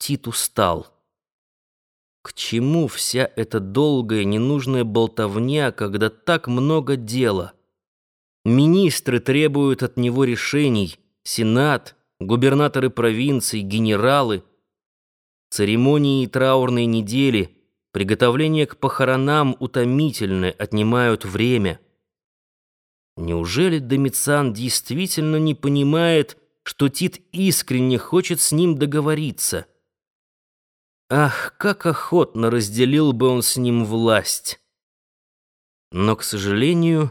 Тит устал. К чему вся эта долгая, ненужная болтовня, когда так много дела? Министры требуют от него решений, сенат, губернаторы провинций, генералы. Церемонии и траурные недели, приготовление к похоронам утомительны, отнимают время. Неужели Домициан действительно не понимает, что Тит искренне хочет с ним договориться? Ах, как охотно разделил бы он с ним власть! Но, к сожалению,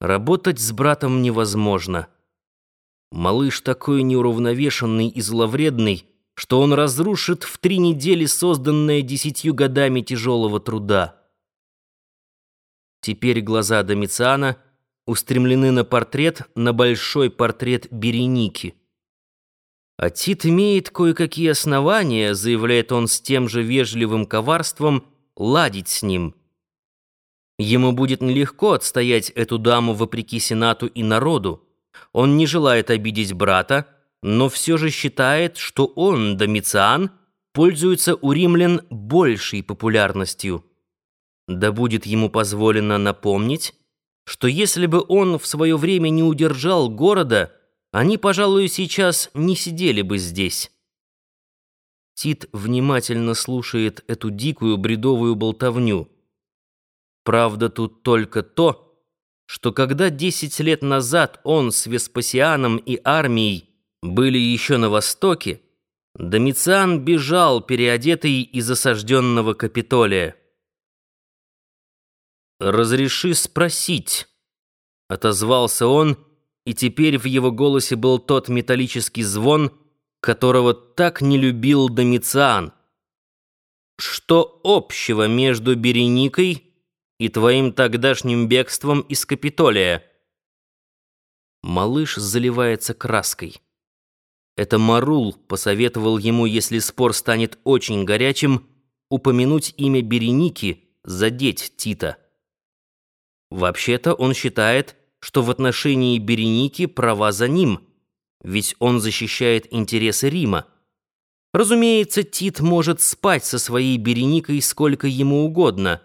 работать с братом невозможно. Малыш такой неуравновешенный и зловредный, что он разрушит в три недели созданное десятью годами тяжелого труда. Теперь глаза Домициана устремлены на портрет, на большой портрет Береники. А Тит имеет кое-какие основания, заявляет он с тем же вежливым коварством, ладить с ним. Ему будет нелегко отстоять эту даму вопреки Сенату и народу. Он не желает обидеть брата, но все же считает, что он, Домициан, пользуется у римлян большей популярностью. Да будет ему позволено напомнить, что если бы он в свое время не удержал города, они, пожалуй, сейчас не сидели бы здесь. Тит внимательно слушает эту дикую бредовую болтовню. Правда тут только то, что когда десять лет назад он с Веспасианом и армией были еще на востоке, Домициан бежал, переодетый из осажденного Капитолия. «Разреши спросить», — отозвался он, — и теперь в его голосе был тот металлический звон, которого так не любил Домициан. Что общего между Береникой и твоим тогдашним бегством из Капитолия? Малыш заливается краской. Это Марул посоветовал ему, если спор станет очень горячим, упомянуть имя Береники, задеть Тита. Вообще-то он считает, что в отношении Береники права за ним, ведь он защищает интересы Рима. Разумеется, Тит может спать со своей Береникой сколько ему угодно,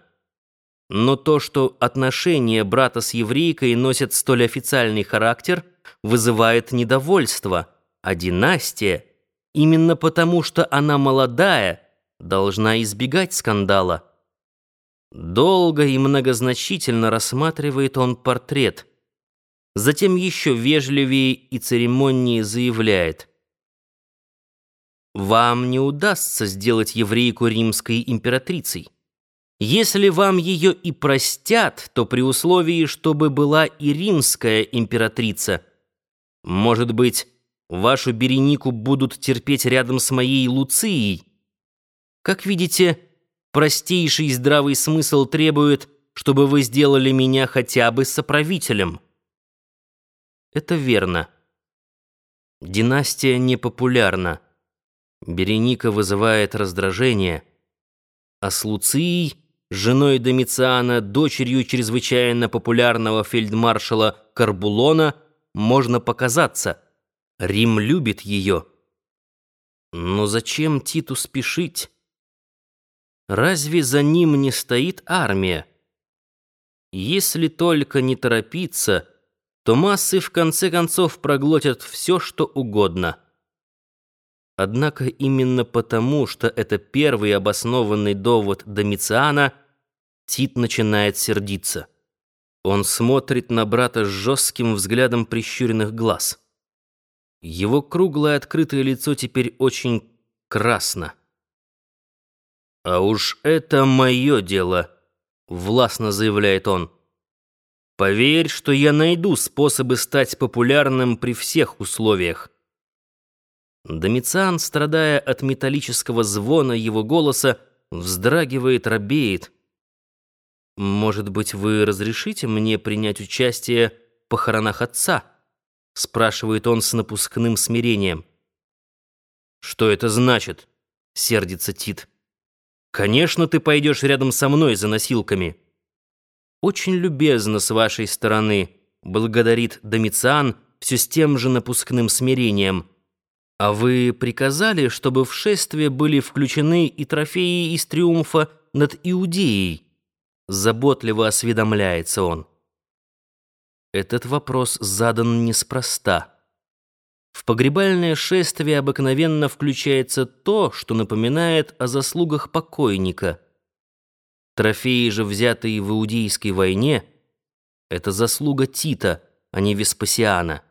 но то, что отношения брата с еврейкой носят столь официальный характер, вызывает недовольство, а династия, именно потому что она молодая, должна избегать скандала. Долго и многозначительно рассматривает он портрет – Затем еще вежливее и церемоннее заявляет. «Вам не удастся сделать еврейку римской императрицей. Если вам ее и простят, то при условии, чтобы была и римская императрица. Может быть, вашу Беренику будут терпеть рядом с моей Луцией? Как видите, простейший здравый смысл требует, чтобы вы сделали меня хотя бы соправителем». Это верно. Династия непопулярна. Береника вызывает раздражение. А с Луцией, женой Домициана, дочерью чрезвычайно популярного фельдмаршала Карбулона, можно показаться. Рим любит ее. Но зачем Титу спешить? Разве за ним не стоит армия? Если только не торопиться — то массы в конце концов проглотят все, что угодно. Однако именно потому, что это первый обоснованный довод Домициана, Тит начинает сердиться. Он смотрит на брата с жестким взглядом прищуренных глаз. Его круглое открытое лицо теперь очень красно. «А уж это мое дело», — властно заявляет он. Поверь, что я найду способы стать популярным при всех условиях. Домициан, страдая от металлического звона его голоса, вздрагивает, робеет. «Может быть, вы разрешите мне принять участие в похоронах отца?» — спрашивает он с напускным смирением. «Что это значит?» — сердится Тит. «Конечно, ты пойдешь рядом со мной за носилками». «Очень любезно с вашей стороны», — благодарит Домициан все с тем же напускным смирением. А вы приказали, чтобы в шествие были включены и трофеи из триумфа над Иудеей? Заботливо осведомляется он. Этот вопрос задан неспроста. В погребальное шествие обыкновенно включается то, что напоминает о заслугах покойника. Трофеи же, взятые в Иудейской войне, это заслуга Тита, а не Веспасиана.